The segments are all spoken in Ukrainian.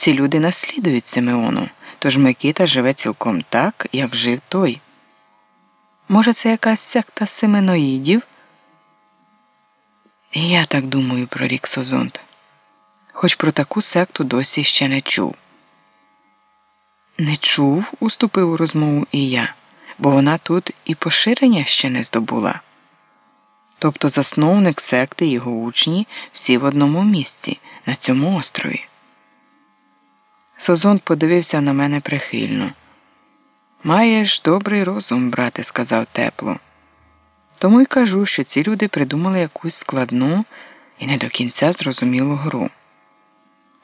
Ці люди наслідують Симеону, тож Микита живе цілком так, як жив той. Може, це якась секта семеноїдів? Я так думаю, прорік Созонт. Хоч про таку секту досі ще не чув. Не чув, уступив у розмову і я, бо вона тут і поширення ще не здобула. Тобто засновник секти і його учні всі в одному місці, на цьому острові. Созон подивився на мене прихильно. Маєш добрий розум, брате, сказав тепло. Тому й кажу, що ці люди придумали якусь складну і не до кінця зрозумілу гру.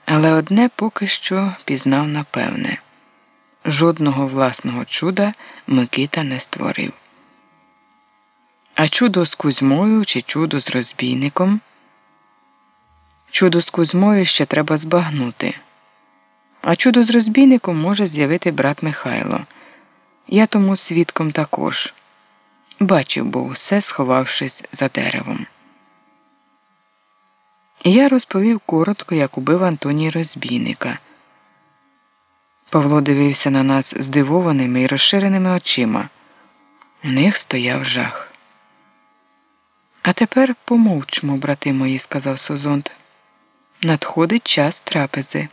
Але одне поки що пізнав напевне жодного власного чуда Микита не створив. А чудо з Кузьмою чи чудо з розбійником? Чудо з Кузьмою ще треба збагнути. А чудо з розбійником може з'явити брат Михайло. Я тому свідком також. Бачив бо усе, сховавшись за деревом. Я розповів коротко, як убив Антоній розбійника. Павло дивився на нас здивованими і розширеними очима. У них стояв жах. А тепер помовчмо, брати мої, сказав Созонт. Надходить час трапези.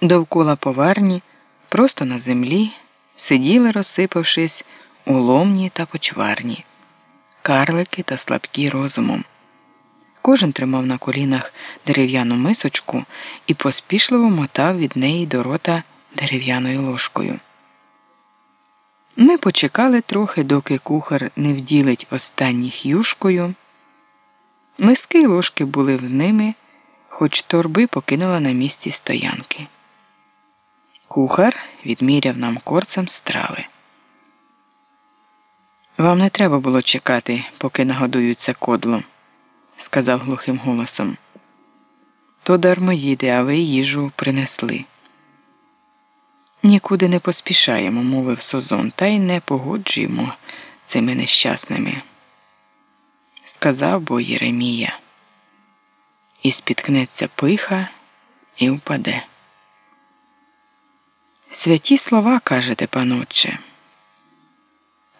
Довкола поварні, просто на землі, сиділи, розсипавшись, уломні та почварні, карлики та слабкі розумом. Кожен тримав на колінах дерев'яну мисочку і поспішливо мотав від неї до рота дерев'яною ложкою. Ми почекали трохи, доки кухар не вділить останніх юшкою. Миски й ложки були в ними, хоч торби покинула на місці стоянки. Кухар відміряв нам корцем страви. Вам не треба було чекати, поки нагодуються кодлом, сказав глухим голосом. То дармо їде, а ви їжу принесли. Нікуди не поспішаємо, мовив Созон, та й не погоджуємо цими нещасними. Сказав бо Єремія. І спіткнеться пиха і впаде. Святі слова кажете, панотче.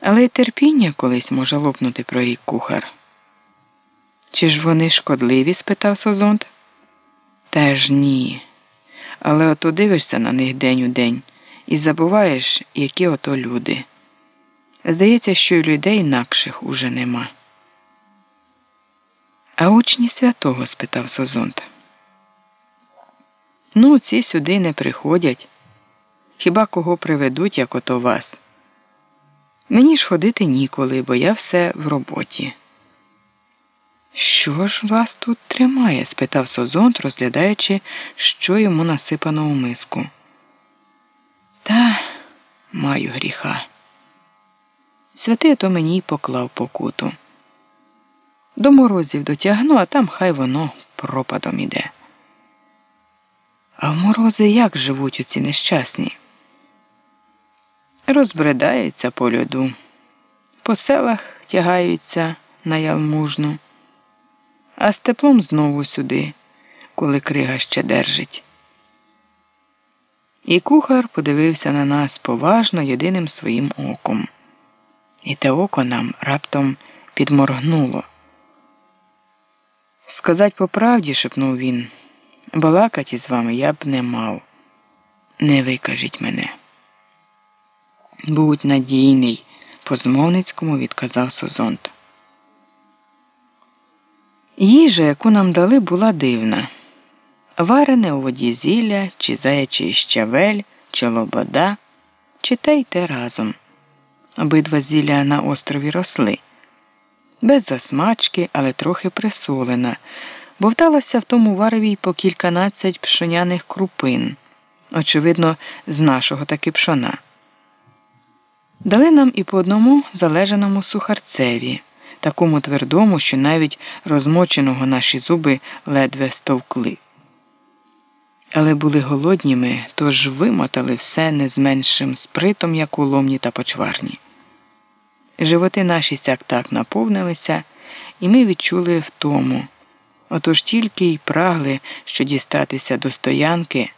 Але й терпіння колись може лопнути прорік кухар. Чи ж вони шкодливі? спитав Созонт. Теж ні. Але ото дивишся на них день у день і забуваєш, які ото люди. Здається, що й людей інакших уже нема. А учні святого? спитав Созонт. Ну, ці сюди не приходять. Хіба кого приведуть, як ото вас? Мені ж ходити ніколи, бо я все в роботі. Що ж вас тут тримає? спитав Созонт, розглядаючи, що йому насипано у миску. Та маю гріха. Святий то мені й поклав покуту. До морозів дотягну, а там хай воно пропадом іде. А в морози як живуть оці нещасні? Розбридаються по льоду, по селах тягаються на ялмужну, а з теплом знову сюди, коли крига ще держить. І кухар подивився на нас поважно єдиним своїм оком. І те око нам раптом підморгнуло. Сказать по правді, шепнув він, балакать із вами я б не мав. Не викажіть мене. Будь надійний, по змовницькому відказав Созонт. Їжа, яку нам дали, була дивна. Варене у воді зілля, чи заячий щавель, чи лобода, чи те й те разом. Обидва зілля на острові росли. Без засмачки, але трохи присолена, бо вдалося в тому вареві й по кільканадцять пшоняних крупин, очевидно, з нашого таки пшона. Дали нам і по одному залежаному сухарцеві, такому твердому, що навіть розмоченого наші зуби ледве стовкли. Але були голодніми, тож вимотали все не з меншим спритом, як у ломні та почварні. Животи наші сяк так наповнилися, і ми відчули втому, Отож тільки й прагли, що дістатися до стоянки.